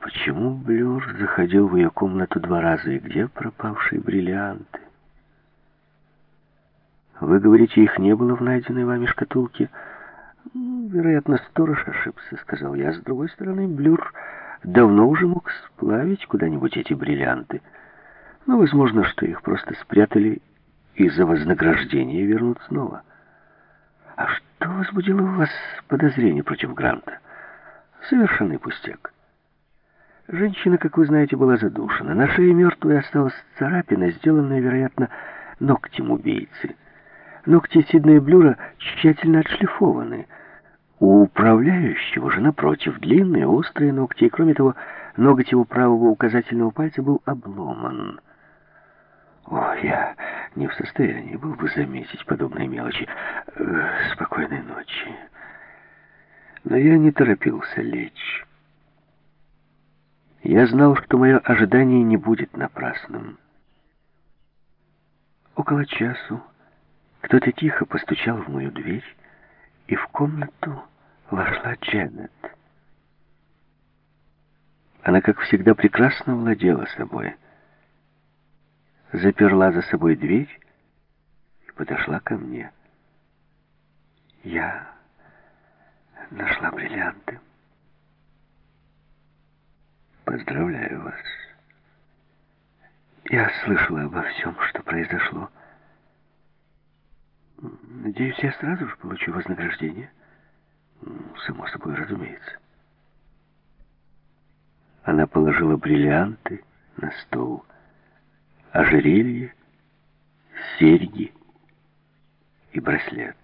Почему Блюр заходил в ее комнату два раза, и где пропавшие бриллианты? Вы говорите, их не было в найденной вами шкатулке? Вероятно, сторож ошибся, сказал я. С другой стороны, Блюр давно уже мог сплавить куда-нибудь эти бриллианты. Но возможно, что их просто спрятали и за вознаграждение вернут снова. А что возбудило у вас подозрение против Гранта? Совершенный пустяк. Женщина, как вы знаете, была задушена. На шее мертвой осталась царапина, сделанная, вероятно, ногтем убийцы. Ногти Сиднея Блюра тщательно отшлифованы. У управляющего же, напротив, длинные, острые ногти, и, кроме того, ноготь его правого указательного пальца был обломан. О, я не в состоянии был бы заметить подобные мелочи. Э, спокойной ночи. Но я не торопился лечь. Я знал, что мое ожидание не будет напрасным. Около часу кто-то тихо постучал в мою дверь, и в комнату вошла Дженнет. Она, как всегда, прекрасно владела собой. Заперла за собой дверь и подошла ко мне. Я нашла бриллианты. Поздравляю вас. Я слышала обо всем, что произошло. Надеюсь, я сразу же получу вознаграждение. Само собой, разумеется. Она положила бриллианты на стол, ожерелье, серьги и браслет.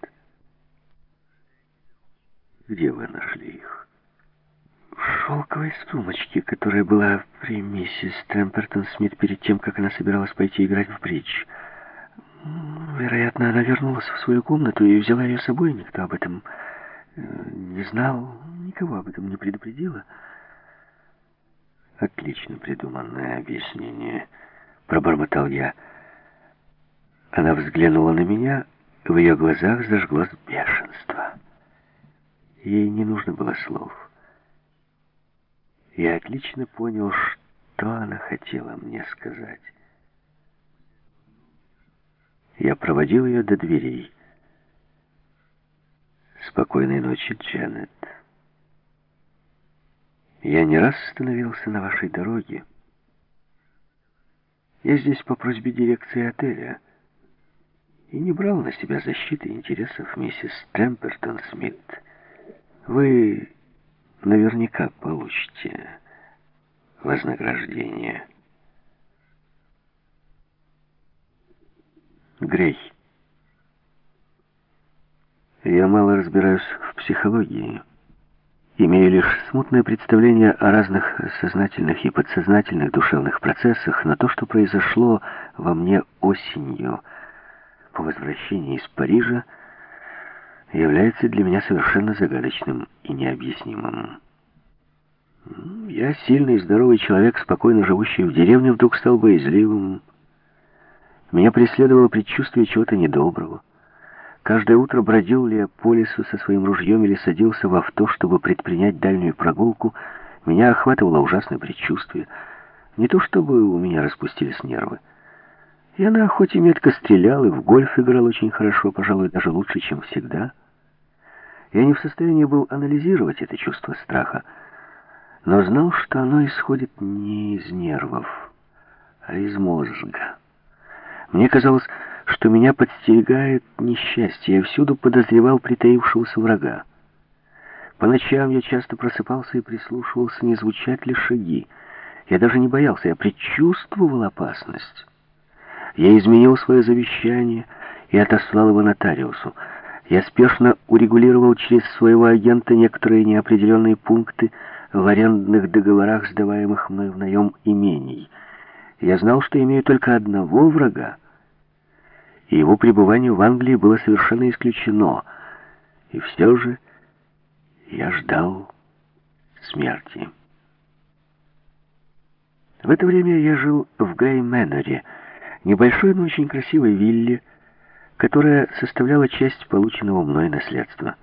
Где вы нашли их? Шелковой сумочке, которая была при миссис Трэмпертон Смит перед тем, как она собиралась пойти играть в бридж. Вероятно, она вернулась в свою комнату и взяла ее с собой. Никто об этом э, не знал, никого об этом не предупредила. Отлично придуманное объяснение, пробормотал я. Она взглянула на меня, в ее глазах зажглось бешенство. Ей не нужно было слов. Я отлично понял, что она хотела мне сказать. Я проводил ее до дверей. Спокойной ночи, Дженнет. Я не раз становился на вашей дороге. Я здесь по просьбе дирекции отеля и не брал на себя защиты интересов миссис Темпертон Смит. Вы наверняка получите вознаграждение. Грей. Я мало разбираюсь в психологии. Имею лишь смутное представление о разных сознательных и подсознательных душевных процессах, но то, что произошло во мне осенью по возвращении из Парижа, является для меня совершенно загадочным и необъяснимым. Я сильный и здоровый человек, спокойно живущий в деревне, вдруг стал боязливым, меня преследовало предчувствие чего-то недоброго. Каждое утро бродил ли я по лесу со своим ружьем или садился в авто, чтобы предпринять дальнюю прогулку, меня охватывало ужасное предчувствие. Не то чтобы у меня распустились нервы. Я на охоте метко стрелял и в гольф играл очень хорошо, пожалуй, даже лучше, чем всегда. Я не в состоянии был анализировать это чувство страха, но знал, что оно исходит не из нервов, а из мозга. Мне казалось, что меня подстерегает несчастье. Я всюду подозревал притаившегося врага. По ночам я часто просыпался и прислушивался, не звучат ли шаги. Я даже не боялся, я предчувствовал опасность. Я изменил свое завещание и отослал его нотариусу. Я спешно урегулировал через своего агента некоторые неопределенные пункты в арендных договорах, сдаваемых мной в наем имений. Я знал, что имею только одного врага, и его пребывание в Англии было совершенно исключено. И все же я ждал смерти. В это время я жил в Грей-Мэноре, небольшой, но очень красивой вилле, которая составляла часть полученного мной наследства.